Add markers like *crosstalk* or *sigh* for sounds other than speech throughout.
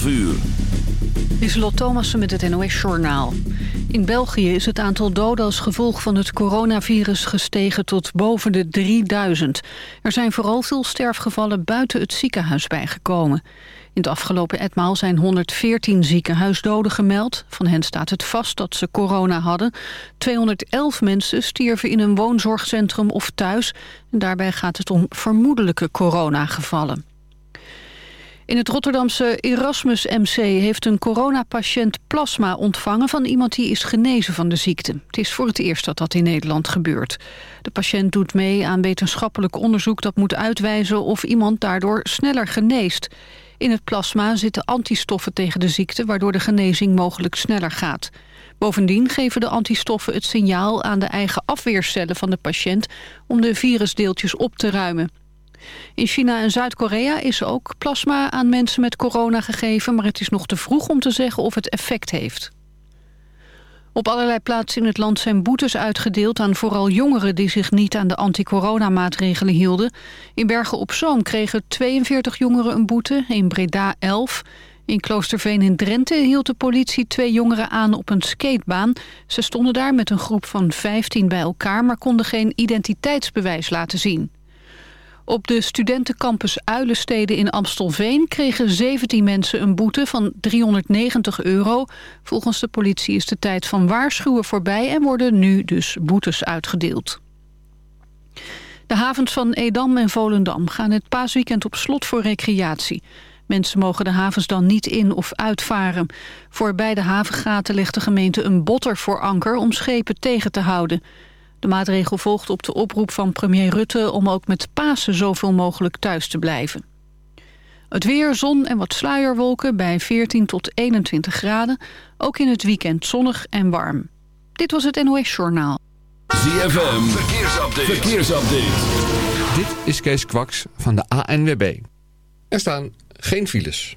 12 uur. Lieselot Thomassen met het NOS-journaal. In België is het aantal doden als gevolg van het coronavirus gestegen tot boven de 3000. Er zijn vooral veel sterfgevallen buiten het ziekenhuis bijgekomen. In het afgelopen etmaal zijn 114 ziekenhuisdoden gemeld. Van hen staat het vast dat ze corona hadden. 211 mensen stierven in een woonzorgcentrum of thuis. En daarbij gaat het om vermoedelijke coronagevallen. In het Rotterdamse Erasmus MC heeft een coronapatiënt plasma ontvangen van iemand die is genezen van de ziekte. Het is voor het eerst dat dat in Nederland gebeurt. De patiënt doet mee aan wetenschappelijk onderzoek dat moet uitwijzen of iemand daardoor sneller geneest. In het plasma zitten antistoffen tegen de ziekte waardoor de genezing mogelijk sneller gaat. Bovendien geven de antistoffen het signaal aan de eigen afweercellen van de patiënt om de virusdeeltjes op te ruimen. In China en Zuid-Korea is ook plasma aan mensen met corona gegeven... maar het is nog te vroeg om te zeggen of het effect heeft. Op allerlei plaatsen in het land zijn boetes uitgedeeld aan vooral jongeren die zich niet aan de anti-corona-maatregelen hielden. In Bergen op Zoom kregen 42 jongeren een boete, in Breda 11. In Kloosterveen in Drenthe hield de politie twee jongeren aan op een skatebaan. Ze stonden daar met een groep van 15 bij elkaar, maar konden geen identiteitsbewijs laten zien. Op de studentencampus Uilensteden in Amstelveen kregen 17 mensen een boete van 390 euro. Volgens de politie is de tijd van waarschuwen voorbij en worden nu dus boetes uitgedeeld. De havens van Edam en Volendam gaan het paasweekend op slot voor recreatie. Mensen mogen de havens dan niet in of uitvaren. Voor beide havengaten legt de gemeente een botter voor anker om schepen tegen te houden. De maatregel volgt op de oproep van premier Rutte om ook met Pasen zoveel mogelijk thuis te blijven. Het weer, zon en wat sluierwolken bij 14 tot 21 graden. Ook in het weekend zonnig en warm. Dit was het NOS Journaal. ZFM, verkeersupdate. verkeersupdate. Dit is Kees Kwaks van de ANWB. Er staan geen files.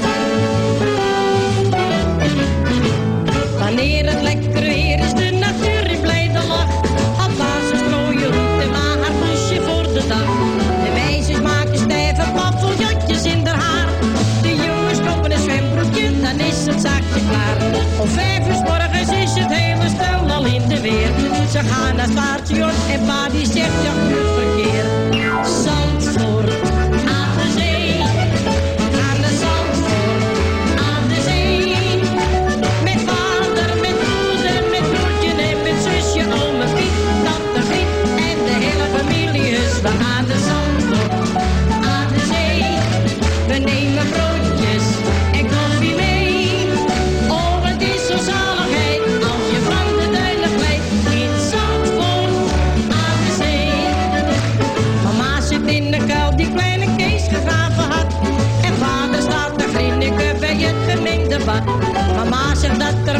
Ze gaan naar het station en pa die zegt ja, goed verkeer.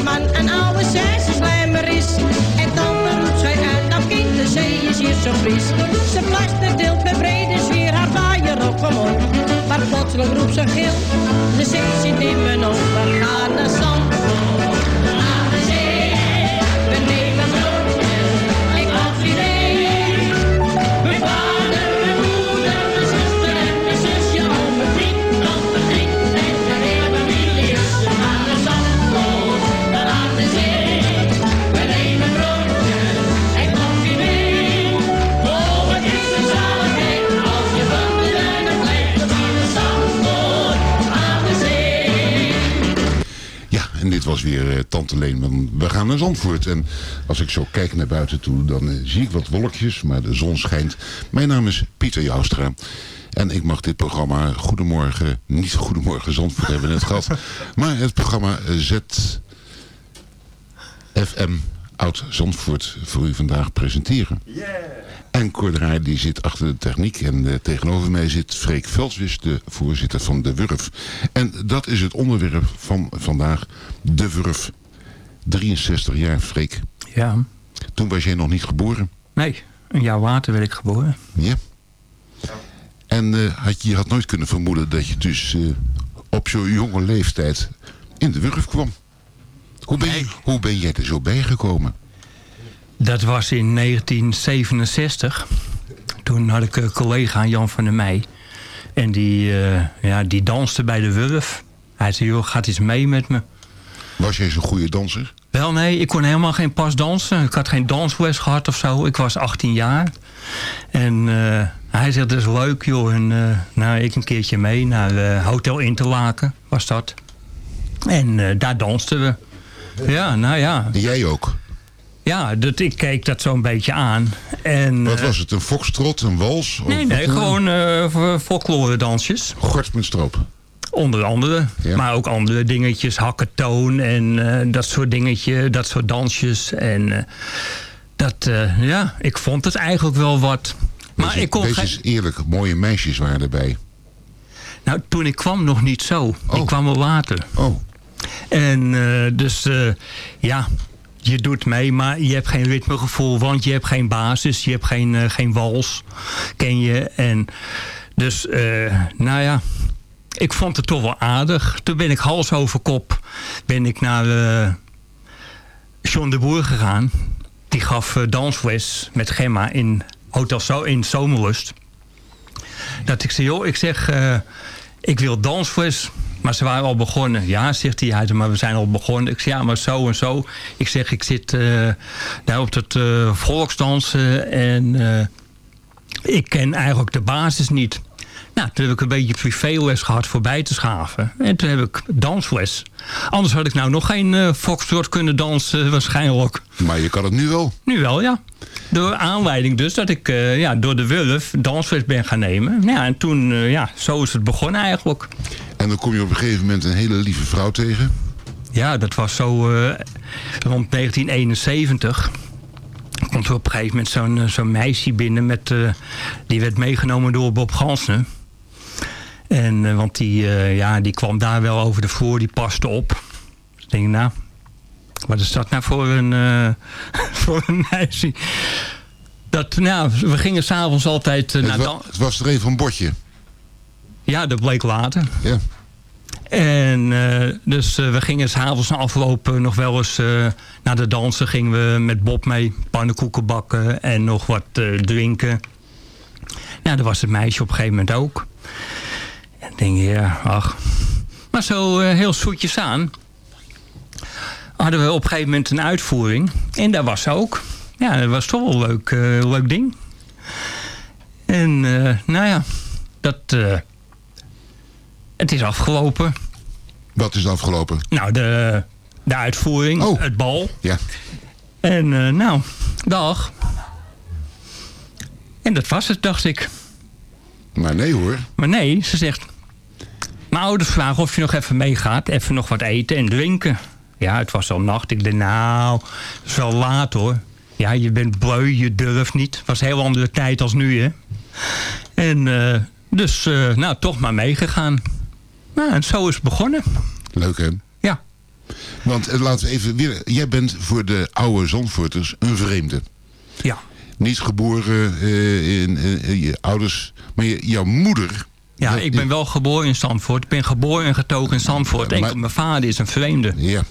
Dat man een oude slijmer is. En tante roept zij uit, nou kind, de zee is hier zo fris. Ze plaster deelt met brede zwier haar vaaier op omhoog. Maar plotseling roept ze gil, de zee zit in mijn ogen. Gaan naar Zandvoort, was weer eh, Tante Leen. van We gaan naar Zandvoort. En als ik zo kijk naar buiten toe, dan eh, zie ik wat wolkjes, maar de zon schijnt. Mijn naam is Pieter Joustra. En ik mag dit programma Goedemorgen, niet Goedemorgen Zandvoort hebben we net gehad. *laughs* Maar het programma eh, ZFM Oud Zandvoort voor u vandaag presenteren. En Cor Draai, die zit achter de techniek. En eh, tegenover mij zit Freek Veldwis, de voorzitter van De Wurf. En dat is het onderwerp van vandaag, De Wurf. 63 jaar, Freek. Ja. Toen was jij nog niet geboren. Nee, een jaar later werd ik geboren. Ja. En eh, had je je had nooit kunnen vermoeden dat je dus eh, op zo'n jonge leeftijd in De Wurf kwam. Hoe ben, je, hoe ben jij er zo bijgekomen? Dat was in 1967. Toen had ik een collega, Jan van der Meij. En die, eh, ja, die danste bij de Wurf. Hij zei, joh, gaat eens mee met me. Was jij zo'n goede danser? Wel, nee, ik kon helemaal geen pas dansen. Ik had geen dansles gehad of zo. Ik was 18 jaar. En eh, hij zegt, dat is leuk, joh. En eh, nou, ik een keertje mee naar eh, Hotel Interlaken, was dat. En eh, daar dansten we. Ja, nou ja. En jij ook? Ja, dat, ik keek dat zo'n beetje aan. En, Wat eh, was het, een foxtrot, een wals? Nee, nee, gewoon eh folklore dansjes. Gort met stroop. Onder andere. Ja. Maar ook andere dingetjes. Hakketoon en eh, dat soort dingetje. Dat soort dansjes. En dat, ja, ik vond het eigenlijk wel wat. Maar ik kon geen... eens eerlijk, mooie meisjes waren erbij. Nou, toen ik kwam nog niet zo. Oh. Ik kwam er later. Oh, En dus, ja, je doet mee, maar je hebt geen ritmegevoel. Want je hebt geen basis, je hebt geen, eh, geen wals, ken je. En dus, eh, nou ja, ik vond het toch wel aardig. Toen ben ik hals over kop ben ik naar eh John de Boer gegaan. Die gaf dansles met Gemma in Hotel in Zomerlust. Dat ik zei, joh, ik zeg, ik wil dansles. Maar ze waren al begonnen. Ja, zegt hij, maar we zijn al begonnen. Ik zeg, ja, maar zo en zo. Ik zeg, ik zit eh, daar op het eh, volksdansen en eh, ik ken eigenlijk de basis niet. Nou, toen heb ik een beetje privéles gehad voor bij te schaven. En toen heb ik dansles. Anders had ik nou nog geen eh foxtrot kunnen dansen waarschijnlijk. maar je kan het nu wel. Nu wel, ja. Door aanleiding dus dat ik eh, ja, door de Wulf dansles ben gaan nemen. Ja, en toen, eh, ja, zo is het begonnen eigenlijk. En dan kom je op een gegeven moment een hele lieve vrouw tegen. Ja, dat was zo rond 1971. Komt er op een gegeven moment zo'n zo'n meisje binnen. Met, die werd meegenomen door Bob Gansner. En, eh, want die, eh, ja, die kwam daar wel over de vloer. Die paste op. Dus ik denk, nou, wat is dat nou voor een, eh, *laughs* voor een meisje? Dat, nou, we gingen s'avonds altijd Het, naar... wa- dan- het was er een van bordje. Ja, dat bleek later. Ja. En dus we gingen s'avonds na afloop nog wel eens naar de dansen. Gingen we met Bob mee pannenkoeken bakken en nog wat drinken. Nou, dat was het meisje op een gegeven moment ook. Denk, ja, ach. Maar zo eh, heel zoetjes aan hadden we op een gegeven moment een uitvoering. En daar was ze ook. Ja, dat was toch wel een leuk, eh, leuk ding. En eh, nou ja, dat... het is afgelopen. Wat is afgelopen? Nou, de, de uitvoering, Oh. het bal. Ja. En nou, dag. En dat was het, dacht ik. Maar nee hoor. Maar nee, ze zegt... Mijn ouders vragen of je nog even meegaat. Even nog wat eten en drinken. Ja, het was al nacht. Ik dacht, nou, het is wel laat hoor. Ja, je bent bleu, je durft niet. Het was een heel andere tijd als nu, hè. En eh, dus, eh, nou, toch maar meegegaan. Nou, en zo is het begonnen. Leuk hè? Ja. Want eh, laten we even weer... Jij bent voor de oude Zandvoorters een vreemde. Ja. Niet geboren in je ouders... Maar je- jouw moeder... Ja, ik ben wel geboren in Zandvoort. Ik ben geboren en getogen in Zandvoort. Enkel mijn vader is een vreemde. Ja.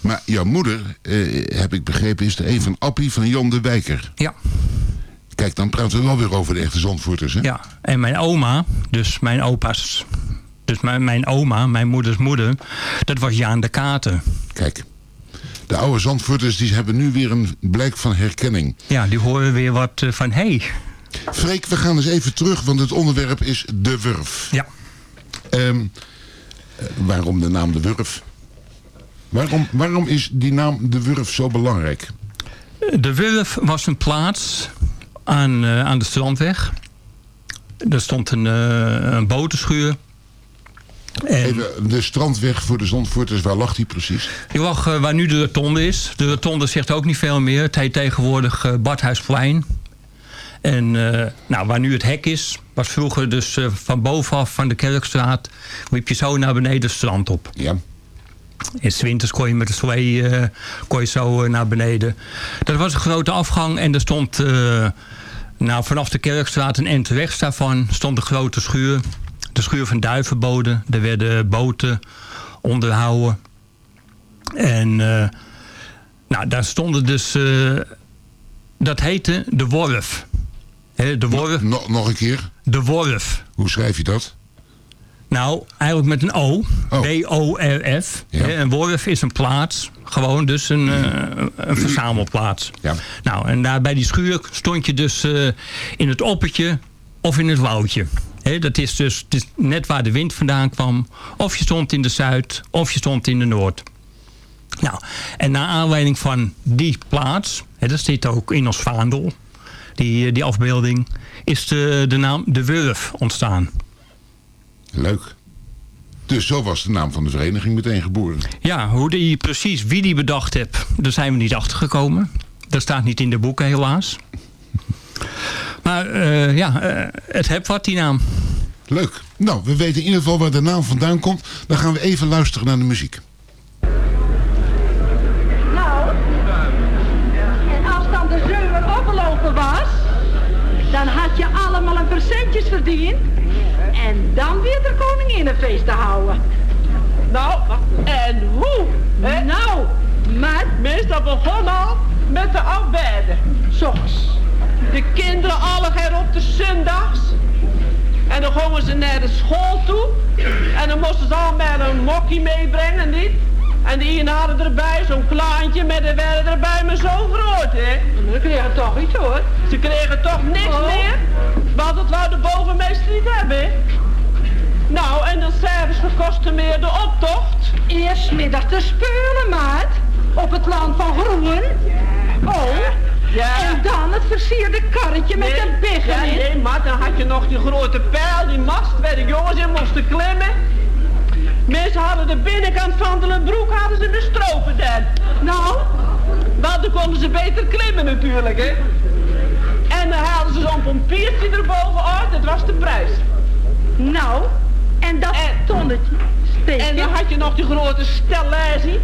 Maar jouw moeder, eh, heb ik begrepen, is de een van Appie van Jan de Wijker. Ja. Kijk, dan praten we wel weer over de echte Zandvoorters, hè? Ja, en mijn oma, dus mijn opa's... Dus mijn, mijn oma, mijn moeders moeder, dat was Jaan de Katen. Kijk, de oude Zandvoorters die hebben nu weer een blijk van herkenning. Ja, die horen weer wat eh, van... Hé, hey, Freek, we gaan eens even terug, want het onderwerp is de Wurf. Ja. Ehm, eh, waarom de naam de Wurf? Waarom, waarom is die naam de Wurf zo belangrijk? De Wurf was een plaats aan, eh, aan de strandweg. Er stond een, eh, een botenschuur. En Even de strandweg voor de Zandvoorters, waar lag die precies? die lag eh, waar nu de rotonde is. De rotonde zegt ook niet veel meer. Het heet tegenwoordig Badhuisplein. En eh, nou, waar nu het hek is, was vroeger dus eh, van bovenaf van de Kerkstraat... liep je zo naar beneden het strand op. Ja. In winters kon je met de slee eh, kon je zo naar beneden. Dat was een grote afgang en er stond nou, vanaf de Kerkstraat en end rechts daarvan stond een grote schuur. De schuur van Duivenbode. Er werden boten onderhouden. En nou, daar stonden dus... dat heette de Worf. De Worf. Nog, nog een keer. De Worf. Hoe schrijf je dat? Nou, eigenlijk met een O. W-O-R-F. Hè, Een worf is een plaats. Gewoon dus een, eh, een verzamelplaats. Ja. Nou, en daar bij die schuur stond je dus eh, in het oppertje of in het woudje. Dat is dus het is net waar de wind vandaan kwam. Of je stond in de Zuid, of je stond in de Noord. Nou, en naar aanleiding van die plaats, dat zit ook in ons vaandel, die, eh, die afbeelding, is de, de naam De Wurf ontstaan. Leuk. Dus zo was de naam van de vereniging meteen geboren. Ja, hoe die precies wie die bedacht heeft, daar zijn we niet achter gekomen. Dat staat niet in de boeken helaas. *laughs* Maar eh, ja, eh, het heb wat die naam. Leuk. Nou, we weten in ieder geval waar de naam vandaan komt. Dan gaan we even luisteren naar de muziek. Je allemaal een percentjes verdiend. En dan weer de koninginnenfeest te houden. Nou, en hoe? Hè? Nou, maar... Meestal begon al met de afbeiden. Soms. De kinderen alle her op de zondags. En dan gingen ze naar de school toe. En dan moesten ze allemaal een mokkie meebrengen, niet? En die hadden erbij zo'n klaantje met de werden erbij maar zo groot, hè? Ze kregen toch iets, hoor. Ze kregen toch niks meer? Want dat wou de bovenmeester niet hebben? Nou, en dan s'avonds gekostte meer de optocht. Eerst middag te speulen, maat. Op het land van Groen. Oh. En dan het versierde karretje met de biggen Ja, in. nee, maar dan had je nog die grote pijl, die mast waar de jongens in moesten klimmen. Mensen hadden de binnenkant van de broek hadden ze de stropen dan. Nou, want dan konden ze beter klimmen natuurlijk, hè. Dan haalden ze zo'n pompiertje erbovenuit, dat was de prijs. Nou, en dat tonnetje En dan had je nog die grote stellage,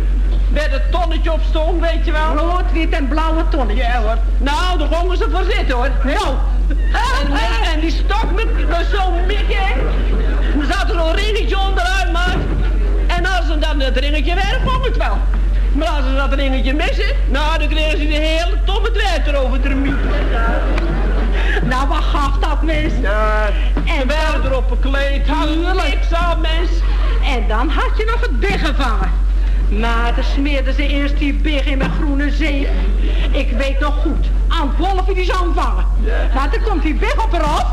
waar het tonnetje op stond, weet je wel. Rood, wit en blauwe tonnetje. Ja hoor. Nou, daar gingen ze voor zitten hoor. Nou. En, *laughs* en die stok met, met zo'n mikke, hè. Er zat er een ringetje onderuit, maar. En als ze dan het ringetje weg, kwam het wel. Maar als ze dat ringetje missen, nou, dan kregen ze de hele top het water over de miet. Nou, wat gaf dat mens? Ja, en werden erop gekleed, hadden niks aan, mens. En dan had je nog het big gevangen. Maar dan smeerden ze eerst die big in met groene zeep. Ik weet nog goed, aan Wolf die zou vangen. Maar dan komt die big op eraf.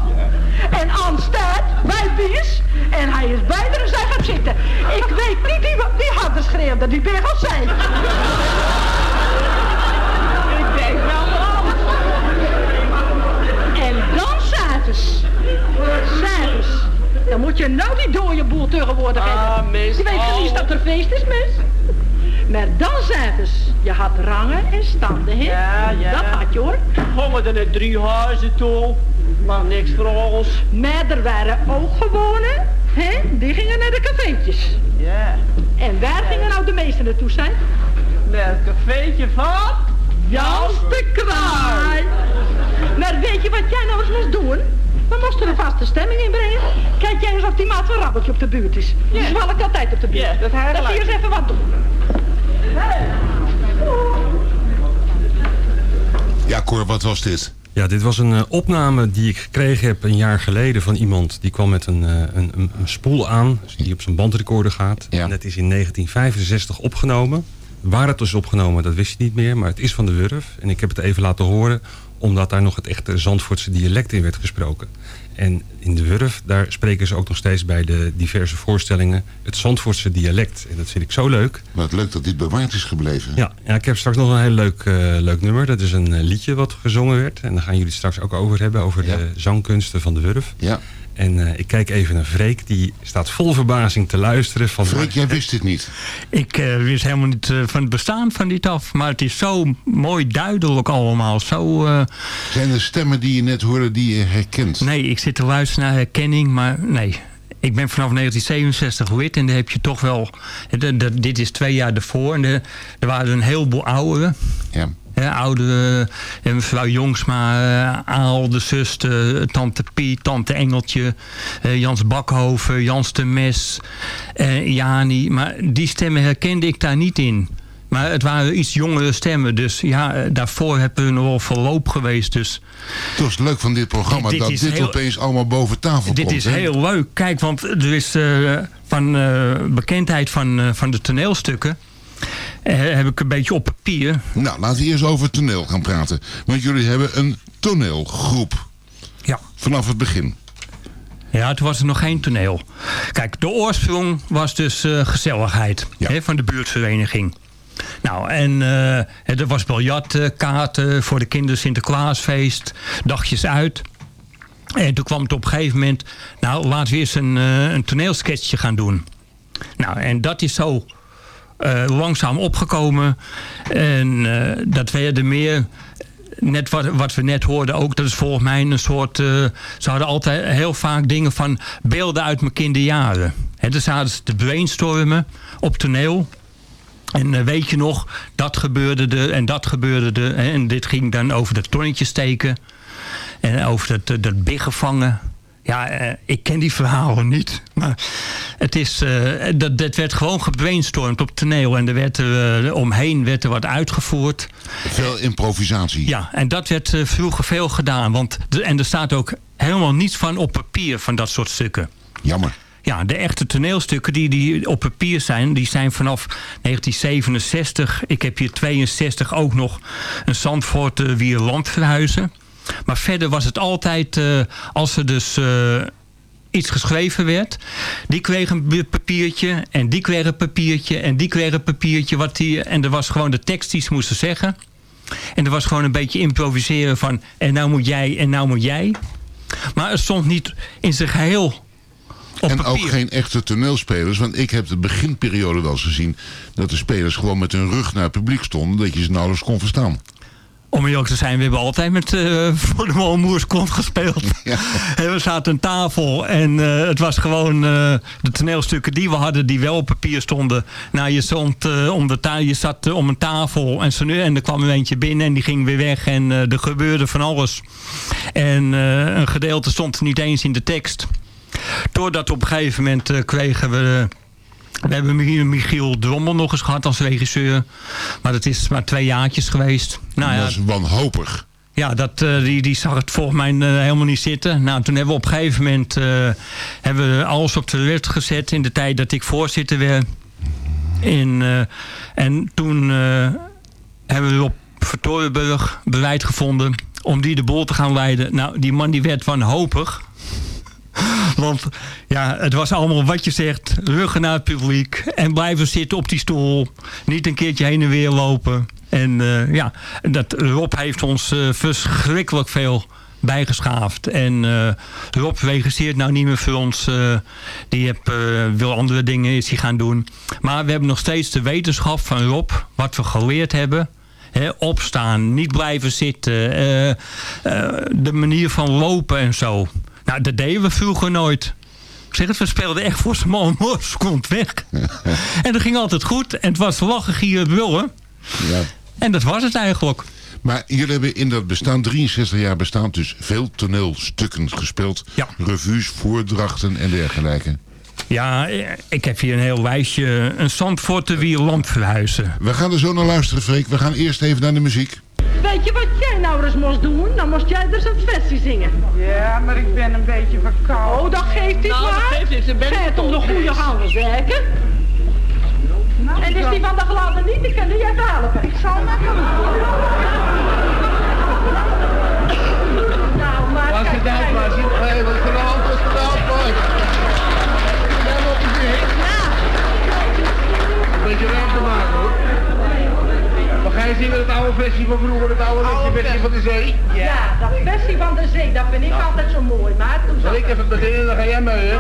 En An staat bij Bies. En hij is bij er en zij gaat zitten. Ik weet niet wie, wie harder schreeuwde, die big of zij. Ik denk wel En dan s'avonds. S'avonds. Dan moet je nou die dode boel tegenwoordig hebben. mis, Je weet oh. niet dat er feest is, mis. Maar dan s'avonds. Je had rangen en standen, hè? Ja, ja. Dat had je, hoor. Gingen er naar drie huizen toe, maar niks voor ons. Maar er waren ook gewonen, hè? Die gingen naar de cafeetjes. Ja. En waar gingen nou de meeste ze naartoe zijn? Naar een cafeetje van Jans de Kraai. Maar weet je wat jij nou eens moest doen? We moesten een vaste stemming inbrengen. Kijk jij eens of die maat van Rabbeltje op de buurt is. Die is wel altijd op de buurt. Ja, dat hij Dat eens even wat doen. Ja, Cor, wat was dit? Ja, dit was een eh, opname die ik gekregen heb een jaar geleden van iemand. Die kwam met een, eh, een, een, spoel aan, dus die op zijn bandrecorder gaat. En dat is in 1965 opgenomen. Waar het is opgenomen, dat wist je niet meer. Maar het is van de Wurf. En ik heb het even laten horen, omdat daar nog het echte Zandvoortse dialect in werd gesproken. En in de Wurf, daar spreken ze ook nog steeds bij de diverse voorstellingen het Zandvoortse dialect. En dat vind ik zo leuk. Wat leuk dat dit bewaard is gebleven. Ja, ja ik heb straks nog een heel leuk, eh, leuk nummer. Dat is een eh, liedje wat gezongen werd. En daar gaan jullie het straks ook over hebben, over de zangkunsten van de Wurf. Ja. En eh, ik kijk even naar Freek, die staat vol verbazing te luisteren. Van Freek, jij wist dit niet? Ik eh, wist helemaal niet eh, van het bestaan van dit af. Maar het is zo mooi duidelijk allemaal. Zo, eh, Zijn er stemmen die je net hoorde die je herkent? nee, ik zit te luisteren naar herkenning, maar nee. Ik ben vanaf 1967 lid en daar heb je toch wel... de- de- dit is twee jaar ervoor en de- er waren een heleboel ouderen. Ja. Oude eh, mevrouw Jongsma, eh, Aal, de zuster, tante Piet, tante Engeltje, eh, Jans Bakhoven, Jans de Mes, eh, Jani. Maar die stemmen herkende ik daar niet in. Maar het waren iets jongere stemmen. Dus ja, eh, daarvoor hebben we nog wel verloop geweest. Dus Het was leuk van dit programma Dit- dit dat is dit heel- opeens allemaal boven tafel dit komt. is hè? heel leuk. Kijk, want er is eh, van eh, bekendheid van, van de toneelstukken... heb ik een beetje op papier. Nou, laten we eerst over toneel gaan praten. Want jullie hebben een toneelgroep. Ja. Vanaf het begin. Ja, toen was er nog geen toneel. Kijk, de oorsprong was dus gezelligheid van de buurtvereniging. Nou, en eh, er was biljartkaarten voor de kinderen Sinterklaasfeest, dagjes uit. En toen kwam het op een gegeven moment, nou, laten we eens een, eh, een toneelsketchje gaan doen. Nou, en dat is zo eh, langzaam opgekomen. En dat werden meer net wat, wat we net hoorden ook, dat is volgens mij een soort... ze hadden altijd heel vaak dingen van beelden uit mijn kinderjaren. He, dan zaten ze te brainstormen op toneel. En eh, weet je nog, dat gebeurde er en dat gebeurde er. En dit ging dan over dat tonnetje steken. En over dat, eh, dat biggen vangen. Ja, eh, ik ken die verhalen niet. Maar het is, dat, dat werd gewoon gebrainstormd op toneel. En er werd er, eh, omheen werd er wat uitgevoerd. Veel improvisatie. Ja, en dat werd eh, vroeger veel gedaan. Want en er staat ook helemaal niets van op papier van dat soort stukken. Jammer. Ja, de echte toneelstukken die, die op papier zijn, die zijn vanaf 1967. Ik heb hier 62 ook nog een Zandvoort uh, verhuizen. Maar verder was het altijd, eh, als er dus eh, iets geschreven werd... die kreeg een papiertje en die kreeg een papiertje en die kreeg een papiertje. Wat die, en er was gewoon de tekst die ze moesten zeggen. En er was gewoon een beetje improviseren van... en nou moet jij en nou moet jij. Maar het stond niet in zijn geheel en ook geen echte toneelspelers. Want ik heb de beginperiode wel eens gezien... dat de spelers gewoon met hun rug naar het publiek stonden... dat je ze nauwelijks kon verstaan. Om eerlijk te zijn, we hebben altijd met uh, *laughs* voor de kont gespeeld. Ja. *laughs* En we zaten aan tafel en uh, het was gewoon uh, de toneelstukken die we hadden, die wel op papier stonden. Nou, je, stond, om de je zat om een tafel en, zo nu, en er kwam er eentje binnen en die ging weer weg en er gebeurde van alles. En een gedeelte stond niet eens in de tekst. Doordat op een gegeven moment kregen we... We hebben Michiel Drommel nog eens gehad als regisseur. Maar dat is maar twee jaartjes geweest. Nou, ja, dat is wanhopig. Ja, dat, uh, die, die zag het volgens mij uh, helemaal niet zitten. Nou, toen hebben we op een gegeven moment uh, hebben we alles op de rit gezet... in de tijd dat ik voorzitter werd. In, en toen hebben we op Vertorenburg beleid gevonden... om die de boel te gaan leiden. Nou, die man die werd wanhopig... Want ja, het was allemaal wat je zegt. Ruggen naar het publiek. En blijven zitten op die stoel. Niet een keertje heen en weer lopen. En uh, ja, dat, Rob heeft ons uh, verschrikkelijk veel bijgeschaafd. En uh, Rob regisseert nou niet meer voor ons. die heb, wil andere dingen is gaan doen. Maar we hebben nog steeds de wetenschap van Rob. Wat we geleerd hebben. He, opstaan, niet blijven zitten. de manier van lopen en zo. Nou, dat deden we vroeger nooit. Ik zeg het, we speelden echt voor z'n man komt weg. *laughs* en dat ging altijd goed. En het was lachen, gieren, brullen. Ja. En dat was het eigenlijk. Maar jullie hebben in dat bestaan, 63 jaar bestaan, dus veel toneelstukken gespeeld. Ja. Revues, voordrachten en dergelijke. Ja, ik heb hier een heel wijsje. Een Zandvoorte wie lamp verhuizen. We gaan er zo naar luisteren, Freek. We gaan eerst even naar de muziek. Weet je wat jij nou eens moest doen? Dan moest jij dus een versie zingen. Ja, maar ik ben een beetje verkouden. Oh, dat geeft niet Nou, dat maar. geeft niks, ik ben Gaat om de goede handen werken. en is die van de gladde niet te kunnen jij helpen? Ik zal maar Nou, maar Was het uit, maar zie- hé, wat is er aan de hand? Wat is niet meer. Een beetje ruimte te maken, je zingen het oude versie van vroeger, het oude Oude versie van de zee? Ja, dat versie van de zee, dat vind ik altijd zo mooi. Maar toen Zal ik even beginnen, dan ga jij mee, hè?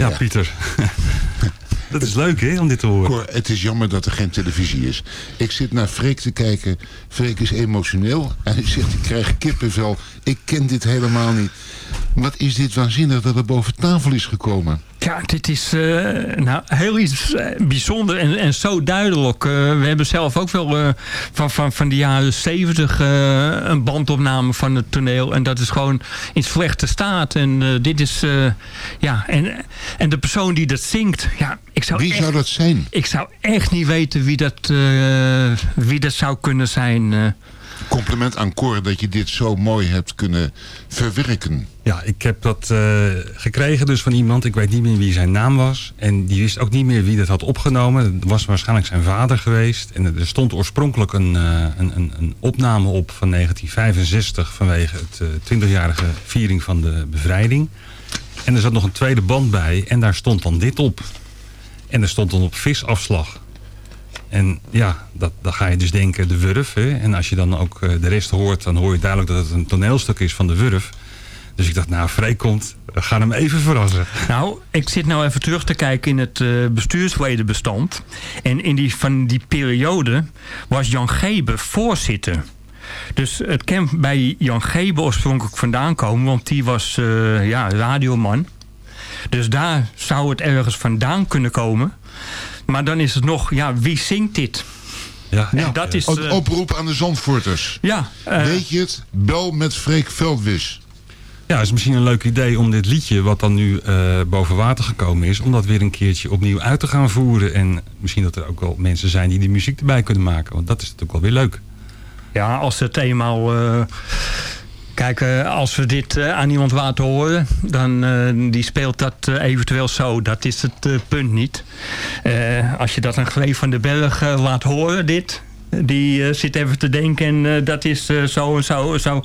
Ja, Pieter. *laughs* dat is leuk, hè, om dit te horen. Cor, het is jammer dat er geen televisie is. Ik zit naar Freek te kijken. Freek is emotioneel. En hij zegt, ik krijg kippenvel. Ik ken dit helemaal niet. Wat is dit waanzinnig dat het boven tafel is gekomen. Ja, dit is eh, nou, heel iets eh, bijzonder en, en zo duidelijk. Eh, we hebben zelf ook wel van, van, van de jaren zeventig een bandopname van het toneel. En dat is gewoon in slechte staat. En dit is, ja, en, en de persoon die dat zingt, ja, ik zou Wie echt, zou dat zijn? Ik zou echt niet weten wie dat, wie dat zou kunnen zijn. Compliment aan Cor dat je dit zo mooi hebt kunnen verwerken. Ja, ik heb dat eh, gekregen dus van iemand. Ik weet niet meer wie zijn naam was. En die wist ook niet meer wie dat had opgenomen. Het was waarschijnlijk zijn vader geweest. En er stond oorspronkelijk een, eh, een, een, opname op van 1965... vanwege het eh, 20-jarige viering van de bevrijding. En er zat nog een tweede band bij. En daar stond dan dit op. En er stond dan op visafslag. En ja, dat, dan ga je dus denken de Wurf. Hè? En als je dan ook eh, de rest hoort, dan hoor je duidelijk dat het een toneelstuk is van de Wurf. Dus ik dacht, nou, Freek komt, we gaan hem even verrassen. Nou, ik zit nou even terug te kijken in het eh bestuursledenbestand. En in die, van die periode was Jan Gebe voorzitter. Dus het kan bij Jan Gebe oorspronkelijk vandaan komen, want die was eh, ja, radioman. Dus daar zou het ergens vandaan kunnen komen. Maar dan is het nog, ja, wie zingt dit? Ja, dat is... Een eh, oproep aan de Zandvoorters. ja, Weet je het? Bel met Freek Veldwis. Ja, is misschien een leuk idee om dit liedje, wat dan nu eh, boven water gekomen is, om dat weer een keertje opnieuw uit te gaan voeren. En misschien dat er ook wel mensen zijn die die muziek erbij kunnen maken. Want dat is natuurlijk wel weer leuk. Ja, als het eenmaal... eh, kijk, eh, als we dit aan iemand laten horen... dan die speelt dat eventueel zo. Dat is het punt niet. Als je dat aan Gleef van den Berg laat horen, dit... Die eh, zit even te denken en eh, dat is eh, zo en zo en zo.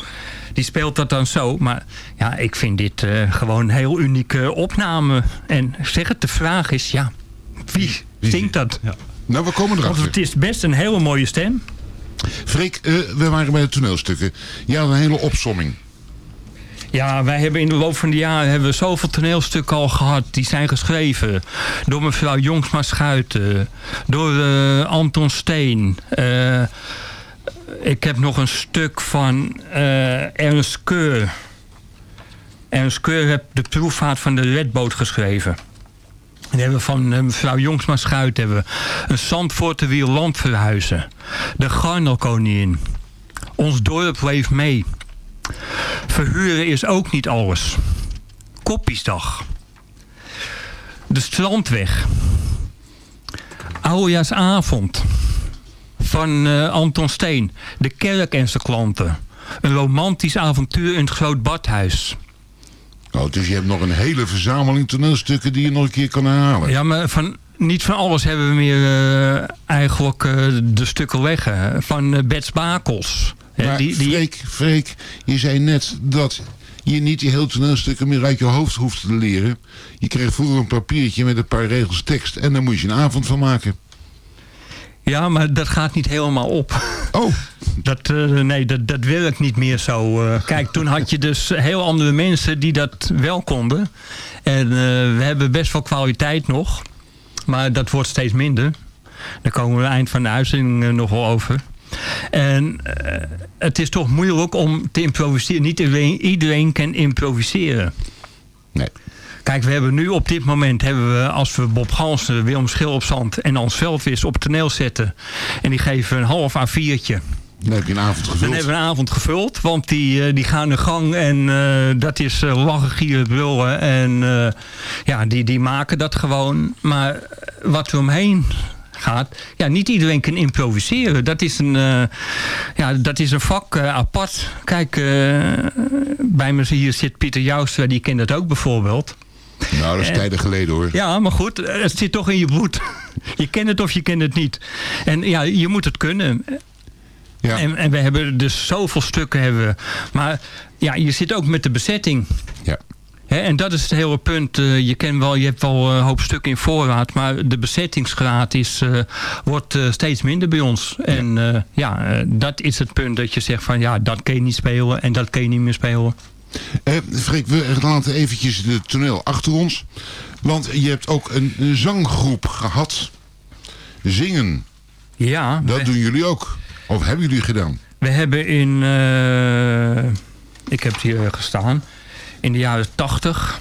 Die speelt dat dan zo. Maar ja, ik vind dit gewoon een heel unieke opname. En zeg het, de vraag is, ja, wie, zingt dat? Nou, we komen Want erachter. het is best een hele mooie stem. Freek, we waren bij de toneelstukken. Ja, een hele opsomming. Ja, wij hebben in de loop van de jaren hebben we zoveel toneelstukken al gehad. Die zijn geschreven door mevrouw Jongsma Schuiten. Door eh, Anton Steen. Eh, ik heb nog een stuk van eh, Ernst Keur. Ernst Keur heeft de proefvaart van de redboot geschreven. En hebben van mevrouw Jongsma Schuit hebben we een Zandvoorter wiel land verhuizen. De Garnelkoningin. Ons dorp leeft mee. Verhuren is ook niet alles. Koppiesdag. De strandweg. Oudejaarsavond. Van eh, Anton Steen. De kerk en zijn klanten. Een romantisch avontuur in het Groot Badhuis. Oh, dus je hebt nog een hele verzameling toneelstukken die je nog een keer kan herhalen. Ja, maar van, niet van alles hebben we meer eh, eigenlijk eh, de stukken leggen. Van Bets Bakels. Maar die, die, Freek, Freek, je zei net dat je niet die hele toneelstukken meer uit je hoofd hoeft te leren. Je kreeg vroeger een papiertje met een paar regels tekst en daar moest je een avond van maken. Ja, maar dat gaat niet helemaal op. Oh. *laughs* Dat, eh, nee, dat, dat werkt niet meer zo. eh. kijk, toen had je dus heel andere mensen die dat wel konden. En eh, we hebben best wel kwaliteit nog. Maar dat wordt steeds minder. Daar komen we eind van de uitzending nog wel over. En eh, het is toch moeilijk om te improviseren. Niet iedereen, iedereen kan improviseren. Nee. Kijk, we hebben nu op dit moment, hebben we, als we Bob Gansen, Willem Schil op zand en Hans Veldwis op het toneel zetten. En die geven een half A4'tje. Dan heb je een avond Dan gevuld. hebben we een avond gevuld, want die, eh, die gaan de gang en eh, dat is lachen, gieren, brullen. En ja, die, die maken dat gewoon. Maar wat er omheen gaat, ja, niet iedereen kan improviseren. Dat is een, eh, ja, dat is een vak eh, apart. Kijk, eh, bij me hier zit Pieter Joustra, die kent dat ook bijvoorbeeld. Nou, dat is tijden geleden hoor. Ja, maar goed, het zit toch in je bloed. *laughs* Je kent het of je kent het niet. En ja, je moet het kunnen. Ja. En, en we hebben dus zoveel stukken hebben we. Maar ja, je zit ook met de bezetting. Ja. En dat is het hele punt. Eh, je, kent wel, je hebt wel eh, een hoop stukken in voorraad. Maar de bezettingsgraad is, eh, wordt steeds minder bij ons. En ja, dat is het punt dat je zegt van... ja, dat kun je niet spelen en dat kun je niet meer spelen. Freek, we laten eventjes de toneel achter ons. Want je hebt ook een, een zanggroep gehad. Zingen, Ja, dat we- doen jullie ook. Of hebben jullie gedaan? We hebben in, ik heb het hier gestaan, in de jaren 80,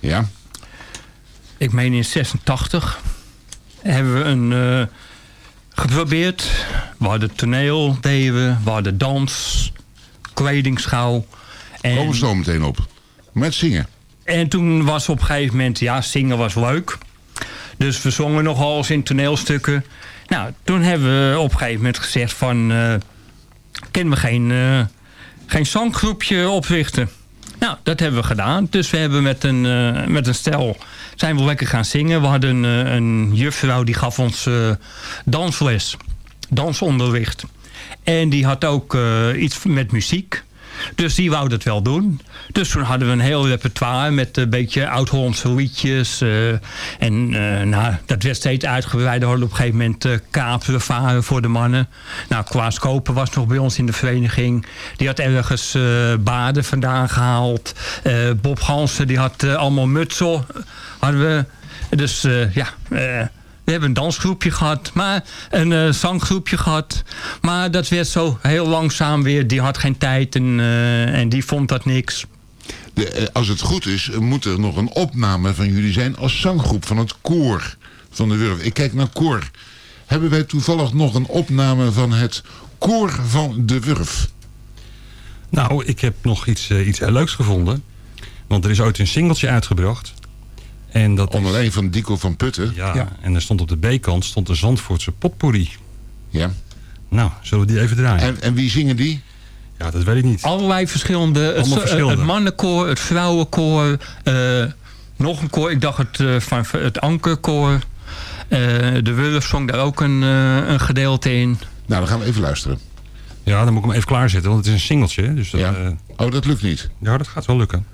Ja. ik meen in 86, hebben we een eh, geprobeerd. We hadden toneel, deden we, we hadden dans, kledingschouw. Komen En, zo meteen op. Met zingen. en toen was op een gegeven moment, ja, zingen was leuk. Dus we zongen nogal eens in toneelstukken. Nou, toen hebben we op een gegeven moment gezegd van... eh kunnen we geen, eh, geen zanggroepje oprichten? Nou, dat hebben we gedaan. Dus we hebben met een, eh, met een stel zijn we lekker gaan zingen. We hadden eh, een juffrouw die gaf ons eh, dansles. Dansonderricht. En die had ook iets met muziek. Dus die wou dat wel doen. Dus toen hadden we een heel repertoire met een beetje oud-Hollandse liedjes. eh, en eh, nou, dat werd steeds uitgebreider. Op een gegeven moment uh, kaperen varen voor de mannen. Nou, Klaas Koper was nog bij ons in de vereniging. Die had ergens baden vandaan gehaald. Eh, Bob Hansen die had allemaal mutsel. Hadden we. Dus ja... we hebben een dansgroepje gehad, maar een eh, zanggroepje gehad. Maar dat werd zo heel langzaam weer. Die had geen tijd en, eh, en die vond dat niks. De, eh, als het goed is, moet er nog een opname van jullie zijn als zanggroep van het koor van de Wurf. Ik kijk naar koor. Hebben wij toevallig nog een opname van het koor van de Wurf? Nou, ik heb nog iets, iets heel leuks gevonden. Want er is ooit een singeltje uitgebracht. En dat Onder is- een van Dico van Putten. Ja, Ja. en er stond op de B-kant stond de Zandvoortse potpourri. Ja. Nou, zullen we die even draaien? En, en wie zingen die? Ja, dat weet ik niet. Allerlei verschillende. Het, verschillende. het mannenkoor, het vrouwenkoor. eh, nog een koor, ik dacht het, eh, van het ankerkoor. Eh, de Wurf zong daar ook een, een gedeelte in. Nou, dan gaan we even luisteren. Ja, dan moet ik hem even klaarzetten, want het is een singeltje. Dus dat, Ja. eh, Oh, dat lukt niet. ja, dat gaat wel lukken.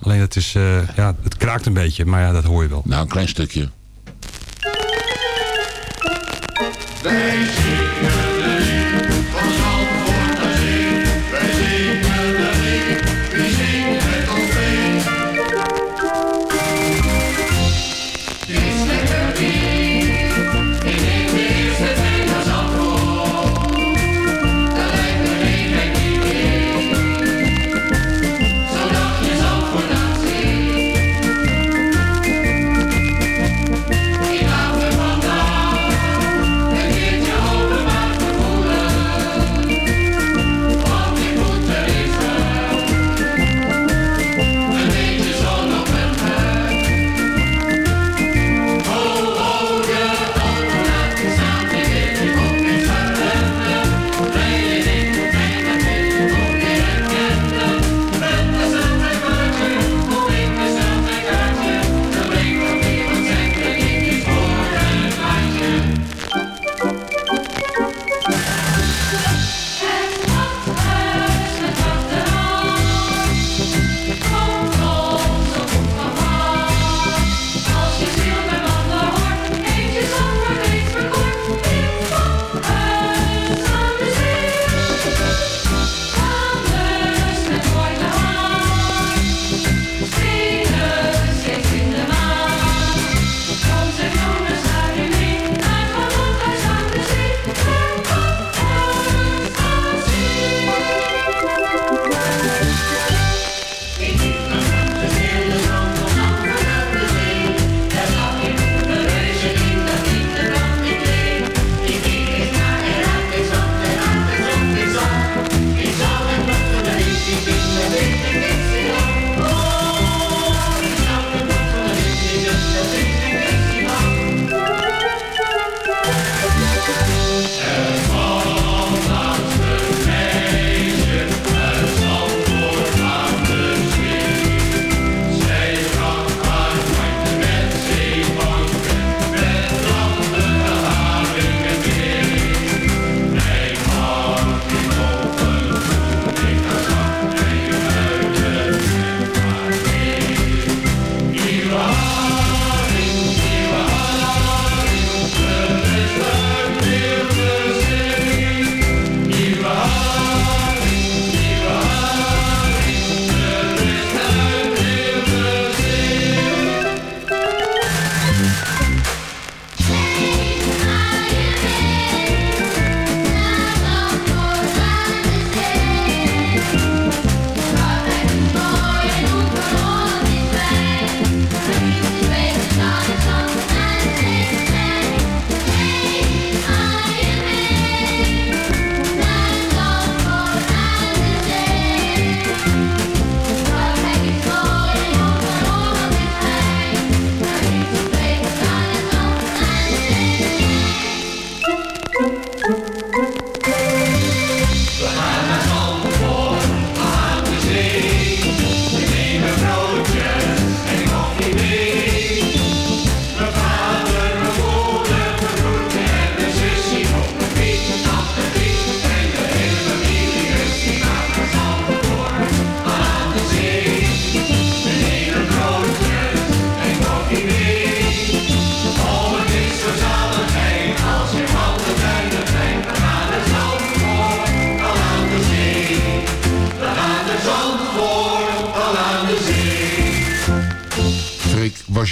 Alleen het, is, eh, ja, het kraakt een beetje, maar ja, dat hoor je wel. Nou, een klein stukje. Wij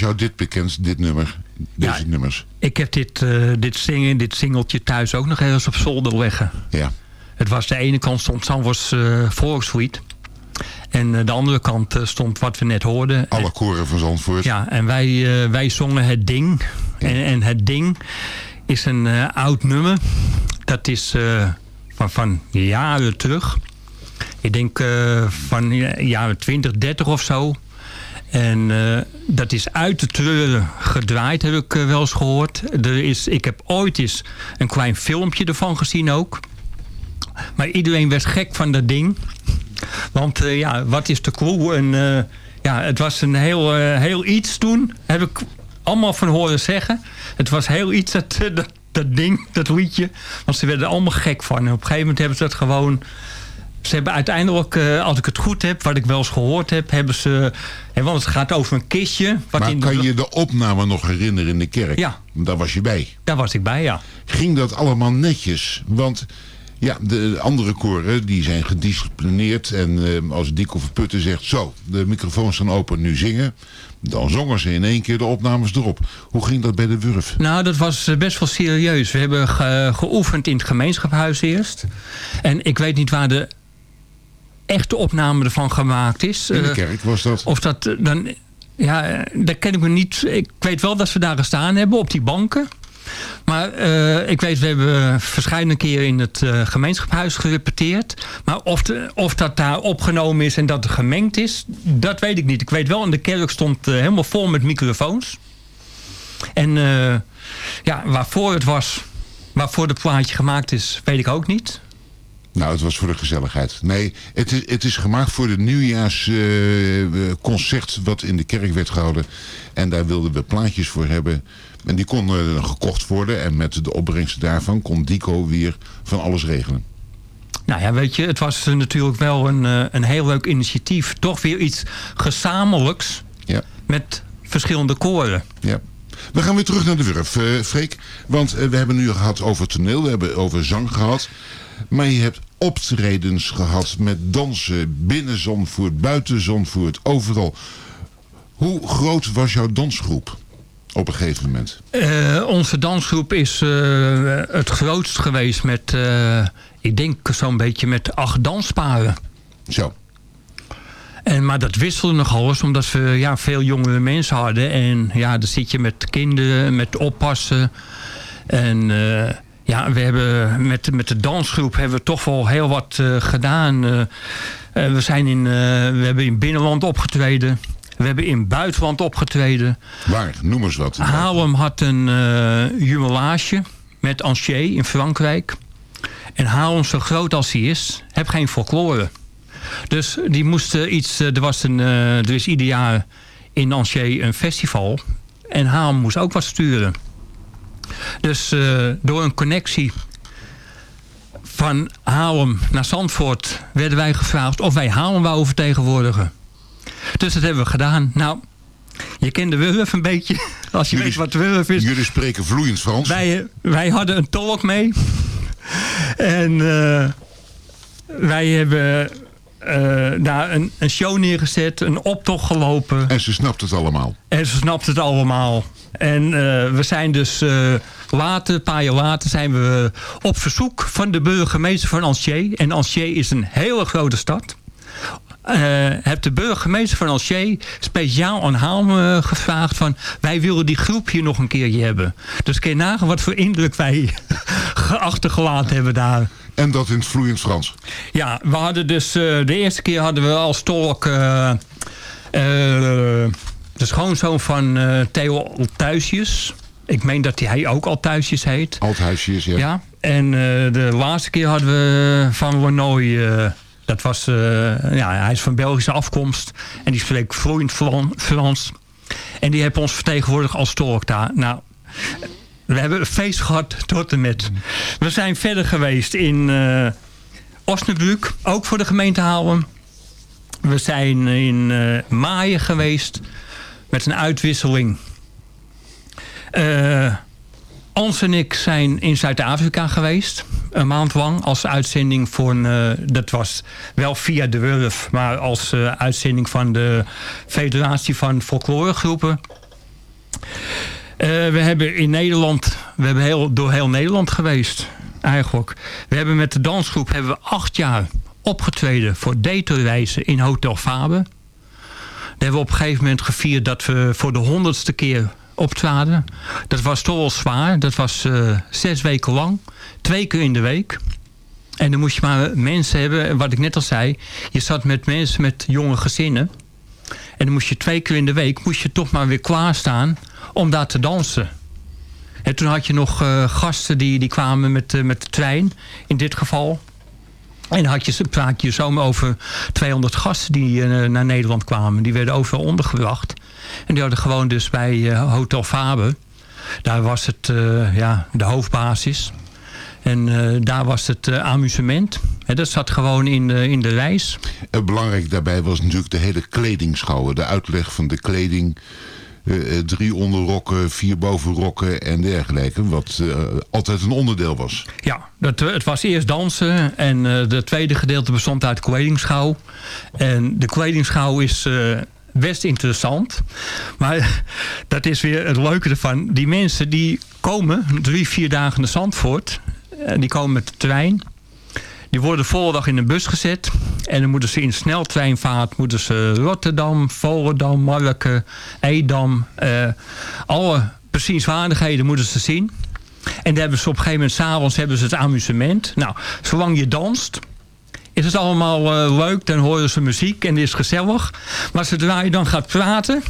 jou dit bekend, dit nummer? Deze Ja. nummers? Ik heb dit, eh, dit, zingen, dit singeltje thuis ook nog ergens op zolder leggen. Ja. Het was de ene kant stond Sanford's uh, Volkslied. En eh, de andere kant eh, stond wat we net hoorden. Alle koren van Zandvoort. Ja, en wij, eh, wij zongen Het Ding. En, en Het Ding is een eh, oud nummer. Dat is eh, van, van jaren terug. Ik denk eh, van ja, jaren 20, 30 of zo. En eh, dat is uit de treuren gedraaid, heb ik eh, wel eens gehoord. Er is, ik heb ooit eens een klein filmpje ervan gezien ook. Maar iedereen werd gek van dat ding. Want eh, ja, wat is de clue? En, ja, het was een heel, heel iets toen. Heb ik allemaal van horen zeggen. Het was heel iets, dat, dat, ding, dat liedje. Want ze werden er allemaal gek van. En op een gegeven moment hebben ze dat gewoon... Ze hebben uiteindelijk, eh, als ik het goed heb, wat ik wel eens gehoord heb, hebben ze... Hè, want het gaat over een kistje. Wat Maar in kan de, je de opname nog herinneren in de kerk? Ja. Daar was je bij. Daar was ik bij, ja. Ging dat allemaal netjes? Want ja, de andere koren die zijn gedisciplineerd. En eh, als Dico Verputten zegt, zo, de microfoons staan open, nu zingen. Dan zongen ze in één keer de opnames erop. Hoe ging dat bij de Wurf? Nou, dat was eh, best wel serieus. We hebben ge- geoefend in het gemeenschapshuis eerst. En ik weet niet waar de echte opname ervan gemaakt is. In de Eh, kerk was dat? Of dat eh, dan... Ja, daar ken ik me niet... Ik weet wel dat we daar gestaan hebben op die banken. Maar eh, ik weet, we hebben verschillende keren in het eh gemeenschapshuis gerepeteerd. Maar of, de, of dat daar opgenomen is en dat het gemengd is, dat weet ik niet. Ik weet wel, in de kerk stond helemaal vol met microfoons. En ja, waarvoor het was, waarvoor het plaatje gemaakt is, weet ik ook niet. Nou, het was voor de gezelligheid. Nee, het is, het is gemaakt voor de nieuwjaarsconcert wat in de kerk werd gehouden. En daar wilden we plaatjes voor hebben. En die konden gekocht worden. En met de opbrengst daarvan kon Dico weer van alles regelen. Nou ja, weet je, het was eh, natuurlijk wel een, eh, een heel leuk initiatief. Toch weer iets gezamenlijks Ja. met verschillende koren. Ja. We gaan weer terug naar de Wurf, eh Freek. Want eh, we hebben nu gehad over toneel, we hebben over zang gehad. Maar je hebt optredens gehad met dansen binnen Zandvoort, buiten Zandvoort, overal. Hoe groot was jouw dansgroep op een gegeven moment? Eh, onze dansgroep is eh, het grootst geweest met, eh, ik denk zo'n beetje met acht dansparen. Zo. En, maar dat wisselde nogal eens, omdat we ja, veel jongere mensen hadden. En ja, dan zit je met kinderen, met oppassen. En ja, we hebben met, met de dansgroep hebben we toch wel heel wat eh, gedaan. Eh, eh, we, zijn in, we hebben in binnenland opgetreden. We hebben in buitenland opgetreden. Waar? Noem eens wat. Haarlem had een eh jumelage met Ancier in Frankrijk. En Haarlem, zo groot als hij is, heeft geen folklore. Dus die moesten iets... Er, was een, er is ieder jaar in Ancier een festival. En Haarlem moest ook wat sturen. Dus eh, door een connectie van Haarlem naar Zandvoort... werden wij gevraagd of wij Haarlem wouden vertegenwoordigen. Dus dat hebben we gedaan. Nou, je kent de Wurf een beetje. *laughs* Als je weet wat Wurf is. Jullie spreken vloeiend Frans. Wij, wij hadden een tolk mee. *laughs* En eh, wij hebben eh, daar een, een show neergezet. Een optocht gelopen. En ze snapt het allemaal. En ze snapt het allemaal. En eh, we zijn dus eh, later, een paar jaar later, zijn we op verzoek van de burgemeester van Ancier. En Ancier is een hele grote stad. Eh heeft de burgemeester van Alger speciaal aan Haarlem eh, gevraagd van... wij willen die groep hier nog een keertje hebben. Dus kun je nagaan wat voor indruk wij *laughs* achtergelaten hebben daar. En dat in het vloeiend Frans. Ja, we hadden dus... eh, de eerste keer hadden we als tolk... de schoonzoon van Theo Althuisjes. Ik meen dat hij ook Althuisjes heet. Althuisjes, ja. Ja, en de laatste keer hadden we Van Lanoy... dat was, eh, ja, hij is van Belgische afkomst. En die spreekt vloeiend Frans. En die heeft ons vertegenwoordigd als tolk daar. Nou, we hebben een feest gehad tot en met. We zijn verder geweest in eh Osnabrück, ook voor de gemeente Haarlem. We zijn in eh Maaien geweest met een uitwisseling. Eh Ans en ik zijn in Zuid-Afrika geweest. Een maand lang als uitzending voor een... eh, dat was wel via de Wurf, maar als eh, uitzending van de Federatie van Folkloregroepen. Eh, we hebben in Nederland, we hebben heel, door heel Nederland geweest eigenlijk. We hebben met de dansgroep hebben we acht jaar opgetreden voor datereizen in Hotel Faber. Daar hebben we op een gegeven moment gevierd dat we voor de honderdste keer optraden. Dat was toch wel zwaar. Dat was eh, zes weken lang. Twee keer in de week. En dan moest je maar mensen hebben, wat ik net al zei. Je zat met mensen met jonge gezinnen. En dan moest je twee keer in de week moest je toch maar weer klaarstaan om daar te dansen. En toen had je nog eh, gasten die, die kwamen met, eh, met de trein, in dit geval. En had je, praat je zomaar over 200 gasten die eh, naar Nederland kwamen. Die werden overal ondergebracht. En die hadden gewoon dus bij eh, Hotel Faber. Daar was het eh, ja, de hoofdbasis. En daar was het amusement. Hè, dat zat gewoon in de, in de reis. En belangrijk daarbij was natuurlijk de hele kledingschouwen. De uitleg van de kleding. Eh, eh, drie onderrokken, vier bovenrokken en dergelijke. Wat eh, altijd een onderdeel was. Ja, dat, het was eerst dansen en het tweede gedeelte bestond uit kledingschouw. En de kledingschouw is best interessant. Maar *laughs* dat is weer het leuke ervan. Die mensen die komen drie, vier dagen naar Zandvoort. En die komen met de trein. Die worden de volgende dag in een bus gezet. En dan moeten ze in sneltreinvaart moeten ze Rotterdam, Volendam, Marken, Edam. Uh, alle bezienswaardigheden moeten ze zien. En dan hebben ze op een gegeven moment, s'avonds hebben ze het amusement. Nou, zolang je danst, is het allemaal uh, leuk. Dan horen ze muziek en is gezellig. Maar zodra je dan gaat praten...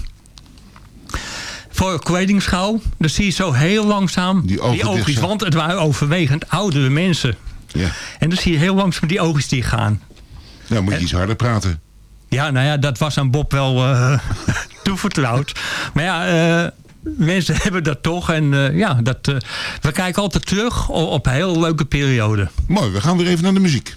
Voor kledingschouw, dan zie je zo heel langzaam die, die oogjes. Want het waren overwegend oudere mensen. Ja. En dan zie je heel langzaam die oogjes die gaan. Nou, moet je en, iets harder praten. Ja, nou ja, dat was aan Bob wel uh, *laughs* toevertrouwd. Maar ja, uh, mensen *laughs* hebben dat toch. En uh, ja, dat, we kijken altijd terug op, op een heel leuke periode. Mooi, we gaan weer even naar de muziek.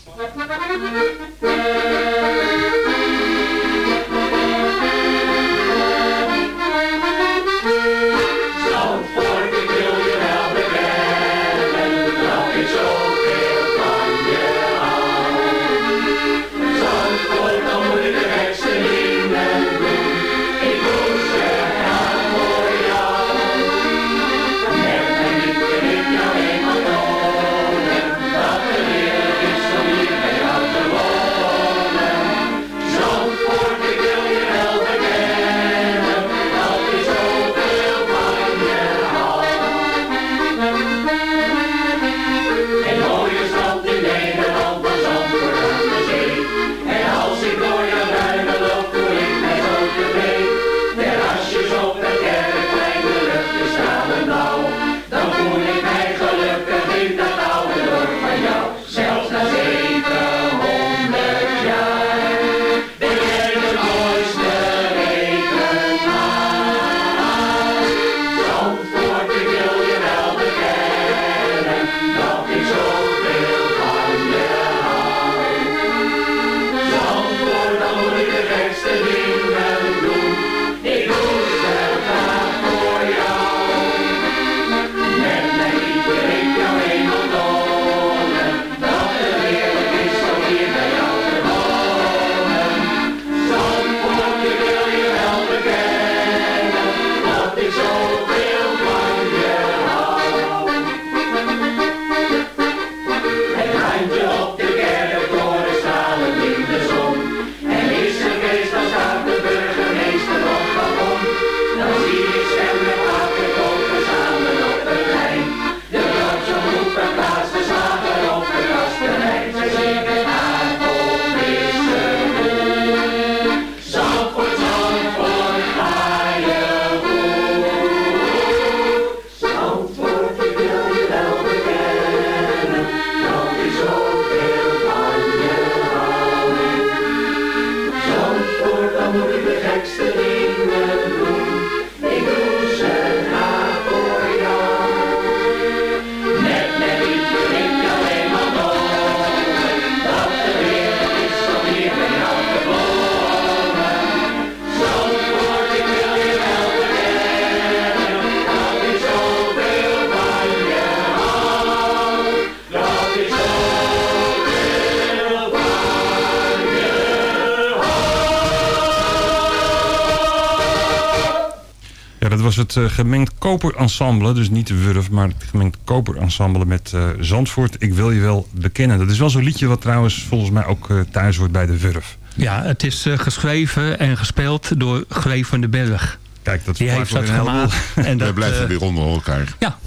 Het eh, gemengd koperensemble. Dus niet de Wurf, maar het gemengd koperensemble met eh, Zandvoort. Ik wil je wel bekennen. Dat is wel zo'n liedje wat trouwens volgens mij ook eh, thuis hoort bij de Wurf. Ja, het is eh, geschreven en gespeeld door Greef van den Berg. Kijk, dat Die heeft dat gemaakt. En Wij dat, blijven eh, weer onder elkaar. Ja.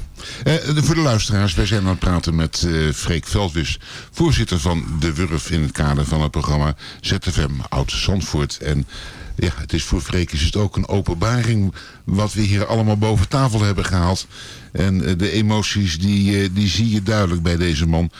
Eh, voor de luisteraars, wij zijn aan het praten met eh Freek Veldwis, voorzitter van De Wurf in het kader van het programma ZFM Oud Zandvoort. En ja, het is voor Freek is het ook een openbaring wat we hier allemaal boven tafel hebben gehaald. En eh, de emoties die, eh, die zie je duidelijk bij deze man.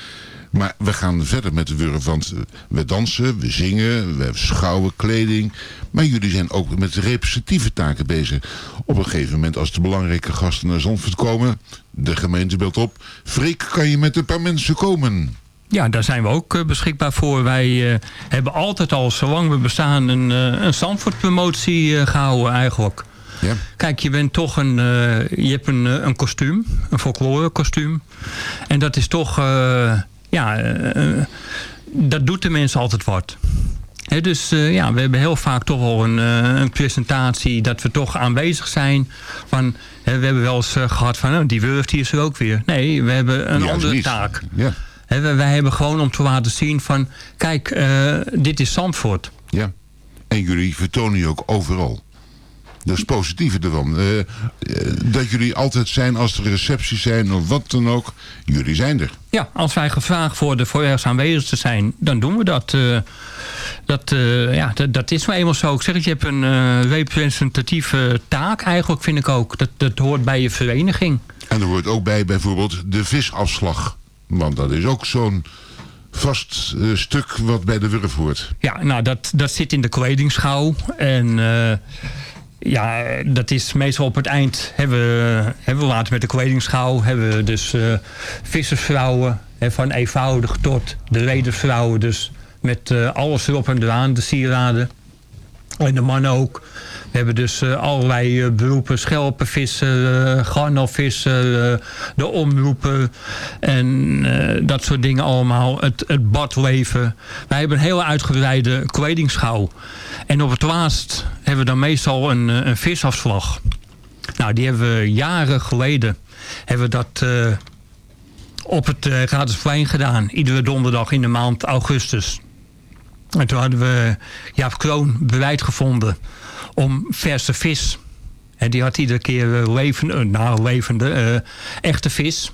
Maar we gaan verder met de Wurf, want eh, we dansen, we zingen, we schouwen kleding. Maar jullie zijn ook met representatieve taken bezig. Op een gegeven moment, als de belangrijke gasten naar Zandvoort komen, de gemeente belt op. Freek, kan je met een paar mensen komen? Ja, daar zijn we ook eh, beschikbaar voor. Wij eh, hebben altijd al, zolang we bestaan, een, eh, een Zandvoort-promotie eh, gehouden eigenlijk. Ja. Kijk, je bent toch een, je hebt een, een kostuum, een folklore kostuum. En dat is toch, ja, dat doet de mensen altijd wat. Dus ja, we hebben heel vaak toch wel een, een presentatie dat we toch aanwezig zijn. Van, we hebben wel eens eh, gehad van, oh, die Wurf die is er ook weer. Nee, we hebben een Juist andere niet. taak. Ja. Wij, hebben gewoon om te laten zien van... kijk, eh, dit is Zandvoort. Ja. En jullie vertonen je ook overal. Dat is het positieve ervan. Eh, eh, dat jullie altijd zijn als er recepties zijn of wat dan ook. Jullie zijn er. Ja, als wij gevraagd worden voor ergens aanwezig te zijn... dan doen we dat. dat, ja, dat, dat is nou eenmaal zo. Ik zeg het, je hebt een representatieve taak eigenlijk, vind ik ook. Dat, dat hoort bij je vereniging. En er hoort ook bij bijvoorbeeld de visafslag. Want dat is ook zo'n vast eh, stuk wat bij de Wurf hoort. Ja, nou, dat, dat zit in de kledingschouw. En eh, ja, dat is meestal op het eind. Hebben hebben we later met de kledingschouw. Hebben we dus eh, vissersvrouwen. Hè, van eenvoudig tot de redersvrouwen. Dus met alles erop en eraan. De sieraden. En de mannen ook. We hebben dus eh, allerlei eh, beroepen. Schelpenvissen, eh garnalvissen, de omroepen. En dat soort dingen allemaal. Het, het badleven. Wij hebben een hele uitgebreide kledingschouw. En op het laatst hebben we dan meestal een, een visafslag. Nou, die hebben we jaren geleden. Hebben we dat op het uh, gedaan. Iedere donderdag in de maand augustus. En toen hadden we Jaap Kroon bereid gevonden om verse vis. En die had iedere keer eh, levende, eh, nou levende, eh, echte vis.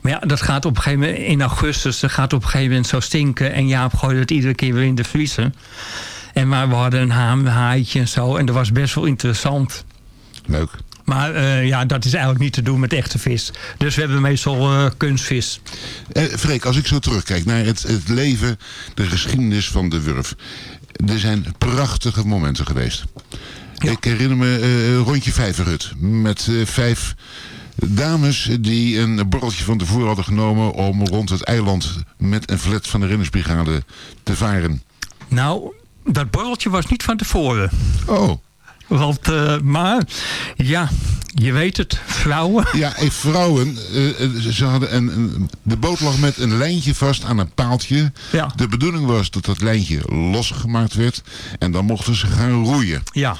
Maar ja, dat gaat op een gegeven moment in augustus, dat gaat op een gegeven moment zo stinken. En Jaap gooide het iedere keer weer in de vriezer. En maar we hadden een haam, haaitje en zo. En dat was best wel interessant. Leuk. Maar eh, ja, dat is eigenlijk niet te doen met echte vis. Dus we hebben meestal eh, kunstvis. Eh, Freek, als ik zo terugkijk naar het, het leven, de geschiedenis van de Wurf. Er zijn prachtige momenten geweest. Ik herinner me eh, rondje Vijverhut. Met vijf dames die een borreltje van tevoren hadden genomen... om rond het eiland met een flat van de Rennersbrigade te varen. Nou, dat borreltje was niet van tevoren. Oh. Want, eh, maar, ja, je weet het, vrouwen. Ja, eh, vrouwen, eh, eh, ze hadden een, een, de boot lag met een lijntje vast aan een paaltje. Ja. De bedoeling was dat dat lijntje losgemaakt werd en dan mochten ze gaan roeien. Ja.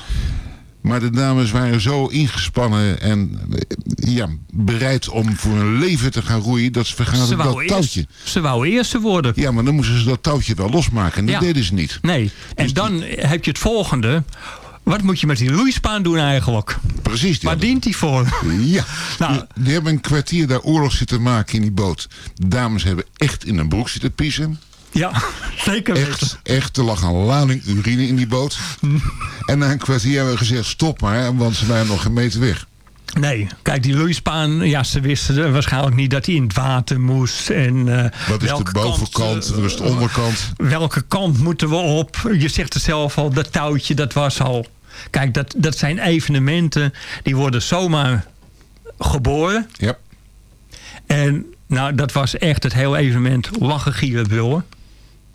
Maar de dames waren zo ingespannen en ja, bereid om voor hun leven te gaan roeien dat ze vergaten dat touwtje. ze wou eerste worden. Ja, maar dan moesten ze dat touwtje wel losmaken en dat Ja. deden ze niet. Nee, en Dus dan heb je het volgende. Wat moet je met die roeispaan doen eigenlijk? Precies. Waar dient die voor? Ja, *laughs* Nou. die, die hebben een kwartier daar oorlog zitten maken in die boot. De dames hebben echt in een broek zitten piezen. Ja, *laughs* zeker. Echt, echt, er lag een lading urine in die boot. En na een kwartier hebben we gezegd, stop maar, want ze waren nog geen meter weg. Nee, kijk, die roeispaan, ja, ze wisten waarschijnlijk niet dat hij in het water moest. En, eh, Wat is de bovenkant, kant, wat is de onderkant? welke kant moeten we op? Je zegt het zelf al, dat touwtje, dat was al... Kijk, dat, dat zijn evenementen, die worden zomaar geboren. Ja. En nou, dat was echt het hele evenement lachen, gieren, brullen.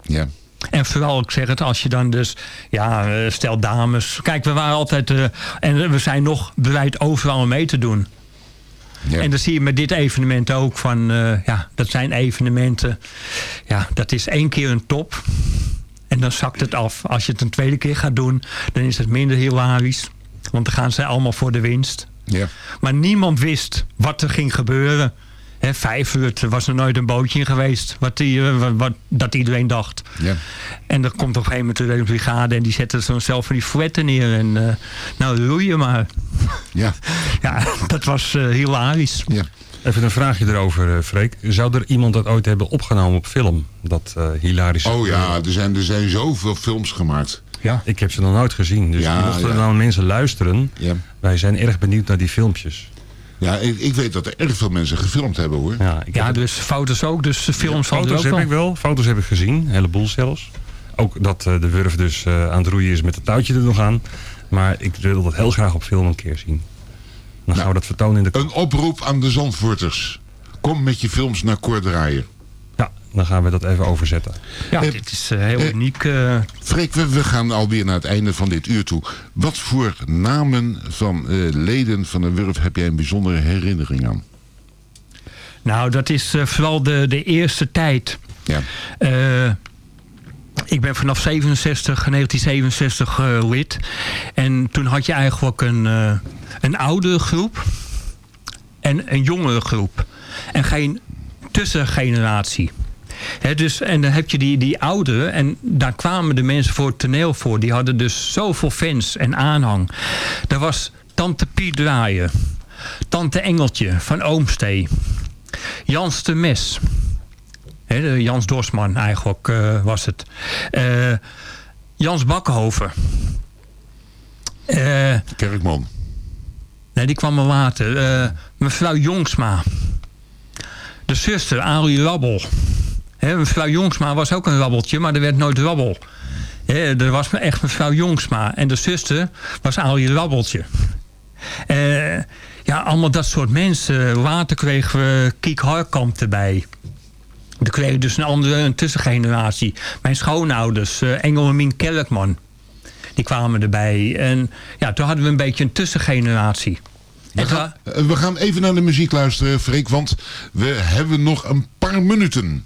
Ja. En vooral, ik zeg het, als je dan dus, ja, eh, stel dames. Kijk, we waren altijd, eh, en we zijn nog bereid overal mee te doen. Ja. En dan zie je met dit evenement ook van, eh, ja, dat zijn evenementen. Ja, dat is één keer een top. En dan zakt het af. Als je het een tweede keer gaat doen, dan is het minder hilarisch. Want dan gaan ze allemaal voor de winst. Ja. Maar niemand wist wat er ging gebeuren. Hè, vijf uur, er was er nooit een bootje in geweest. Wat die, eh, wat, wat- dat iedereen dacht. Ja. En er komt op een gegeven moment de reddingsbrigade... en die zetten zo'n zelf van die fouetten neer. En eh, nou, roeien maar. Ja. *laughs* ja, dat was eh, hilarisch. Ja. Even een vraagje erover, eh, Freek. Zou er iemand dat ooit hebben opgenomen op film? Dat eh hilarische... Oh ja, er zijn, er zijn zoveel films gemaakt. Ja. Ik heb ze nog nooit gezien. Dus Ja, mochten er ja. nou mensen luisteren... Ja. wij zijn erg benieuwd naar die filmpjes. Ja, ik, ik weet dat er erg veel mensen gefilmd hebben hoor. Ja, ik Ja, heb dus foto's ook. Dus de films van Foto's heb ik wel. Foto's heb ik gezien. Een heleboel zelfs. Ook dat eh, de wurf dus eh, aan het roeien is met het touwtje er nog aan. Maar ik wil dat heel graag op film een keer zien. Dan gaan we dat vertonen in de... Een oproep aan de Zandvoorters. Kom met je films naar Cor Draaier. Ja, dan gaan we dat even overzetten. Ja, Eh, dit is eh, heel uniek. eh. Freek, we, we gaan alweer naar het einde van dit uur toe. Wat voor namen van eh, leden van de Wurf heb jij een bijzondere herinnering aan? Nou, dat is eh, vooral de, de eerste tijd. Ja. Eh, ik ben vanaf 67, 1967 eh, lid. En toen had je eigenlijk een, eh, een oudere groep en een jongere groep. En geen tussengeneratie. Hè, dus, en dan heb je die, die ouderen, en daar kwamen de mensen voor het toneel voor. Die hadden dus zoveel fans en aanhang. Daar was Tante Piet Draaien, Tante Engeltje van Oomstee, Jans de Mes. Jans Dorsman eigenlijk eh, was het. Eh, Jans Bakkenhoven. Eh, Kerkman. nee, die kwam er later. Mevrouw Jongsma. De zuster, Arie Rabbel. Hè, mevrouw Jongsma was ook een rabbeltje, maar er werd nooit rabbel. Er was echt mevrouw Jongsma. En de zuster was Arie Rabbeltje. Eh, ja, allemaal dat soort mensen. Later kregen we Kiek Harkamp erbij. Kreeg je dus een andere een tussengeneratie. Mijn schoonouders, eh, Engel en Mien Kerkman. Die kwamen erbij. En ja, toen hadden we een beetje een tussengeneratie. We En gaan, eh, we gaan even naar de muziek luisteren, Freek, want we hebben nog een paar minuten.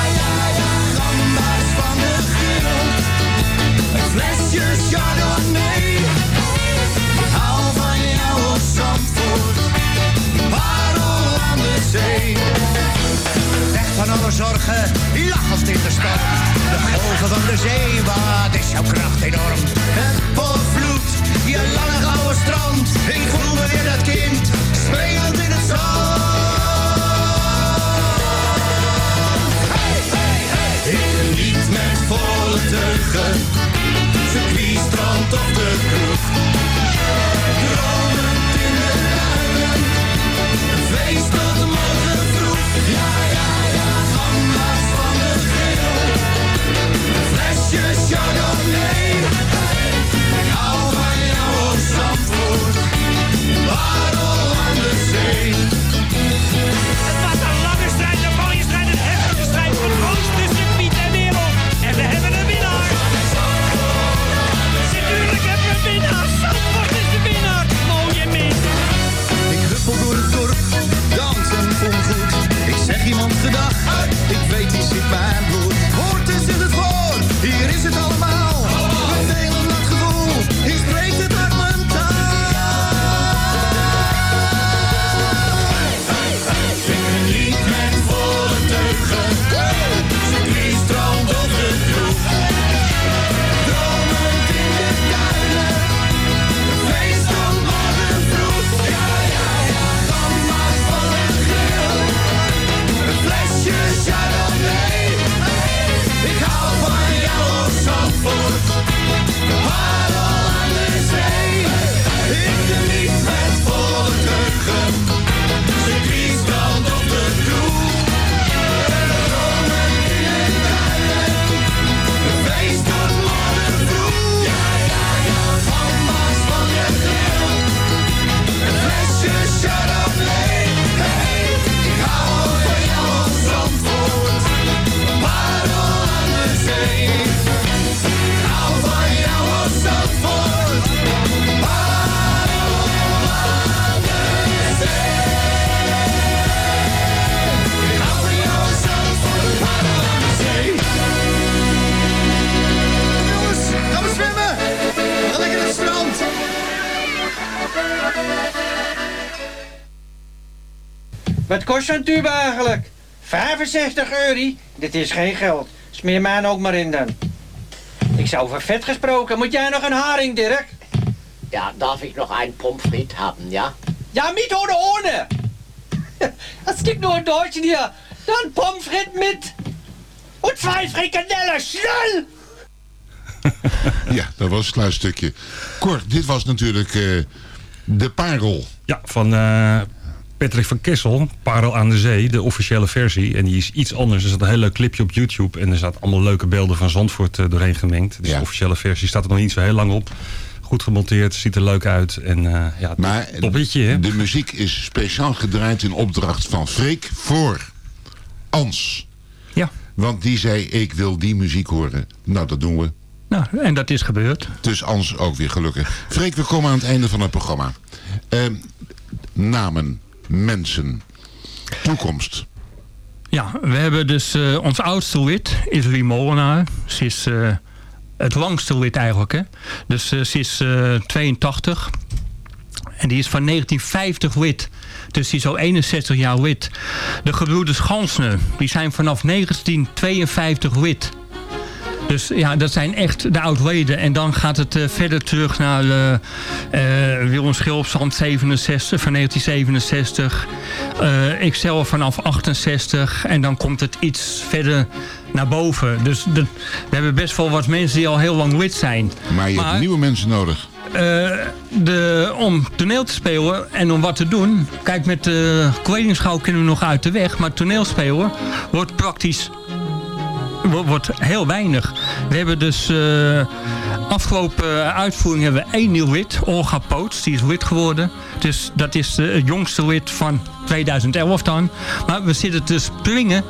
zorgen, lachend in de storm. De golven van de zee, wat is jouw kracht enorm. Wat kost zo'n tube eigenlijk? 65 euro? Dit is geen geld. Smeer mij ook maar in dan. Ik zou over vet gesproken. Moet jij nog een haring, Dirk? Ja, darf ich noch einen Pommes frites haben, ja? Ja, mit oder ohne? Es gibt nur in Deutschen hier. Dann Pommes frites mit. Und zwei Frikadellen, schnell! Ja, dat was een klein stukje. Cor, dit was natuurlijk eh, de parel. Ja, van eh, Patrick van Kessel, Parel aan de Zee, de officiële versie. En die is iets anders. Er staat een heel leuk clipje op YouTube. En er staat allemaal leuke beelden van Zandvoort eh, doorheen gemengd. Dus de officiële versie staat er nog niet zo heel lang op. Goed gemonteerd, ziet er leuk uit. En eh ja, Maar hè? de muziek is speciaal gedraaid in opdracht van Freek voor Ans. Ja. Want die zei, ik wil die muziek horen. Nou, dat doen we. Nou, en dat is gebeurd. Dus Ans ook weer gelukkig. Freek, we komen aan het einde van het programma. Ehm, namen, mensen, toekomst. Ja, we hebben dus eh, ons oudste lid, is Rie Molenaar. Ze is eh, het langste lid eigenlijk. Hè? Dus eh, ze is eh, 82. En die is van 1950 lid. Dus die is al 61 jaar lid. De gebroeders Gansner, die zijn vanaf 1952 lid. Dus ja, dat zijn echt de oud-leden. En dan gaat het eh, verder terug naar eh eh, Willem Schilpsand 67, van 1967. Eh ikzelf vanaf 68. En dan komt het iets verder naar boven. Dus de- we hebben best wel wat mensen die al heel lang lid zijn. Maar je hebt nieuwe mensen nodig. Eh, de, om toneel te spelen en om wat te doen. Kijk, met de kledingschouw kunnen we nog uit de weg. Maar toneelspelen wordt praktisch wordt heel weinig. We hebben dus eh, afgelopen uitvoering hebben we één nieuw lid. Olga Poots, die is lid geworden. Dus dat is de, jongste lid van 2011 dan. Maar we zitten te springen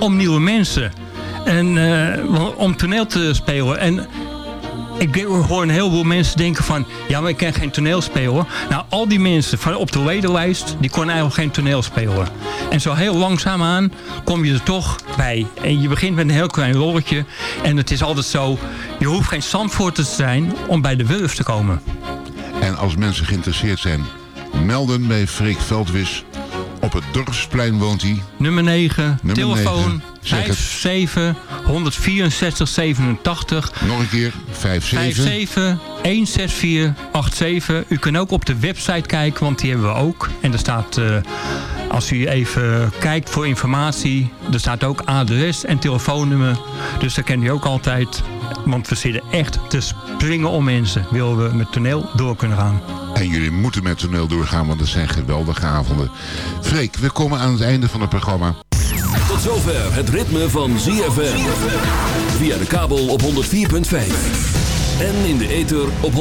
om nieuwe mensen. En eh, om toneel te spelen. En ik hoor een heleboel mensen denken van... ja, maar ik ken geen toneelspeler. Nou, al die mensen van op de ledenlijst... die konden eigenlijk geen toneelspeler. En zo heel langzaamaan kom je er toch bij. En je begint met een heel klein rolletje. En het is altijd zo... je hoeft geen Zandvoorter te zijn om bij de Wurf te komen. En als mensen geïnteresseerd zijn, melden bij Freek Veldwis. Op het Dorpsplein woont hij. Nummer 9, Nummer telefoon 9, zeg het. 57 164 87. Nog een keer, 57. 57 164 87. U kunt ook op de website kijken, want die hebben we ook. En er staat, eh, als u even kijkt voor informatie, er staat ook adres en telefoonnummer. Dus daar kent u ook altijd. Want we zitten echt te springen om mensen. Willen we met toneel door kunnen gaan. En jullie moeten met toneel doorgaan, want het zijn geweldige avonden. Freek, we komen aan het einde van het programma. Tot zover het ritme van ZFM. Via de kabel op 104.5. En in de ether op 106.9.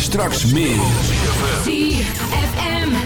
Straks meer. ZFM.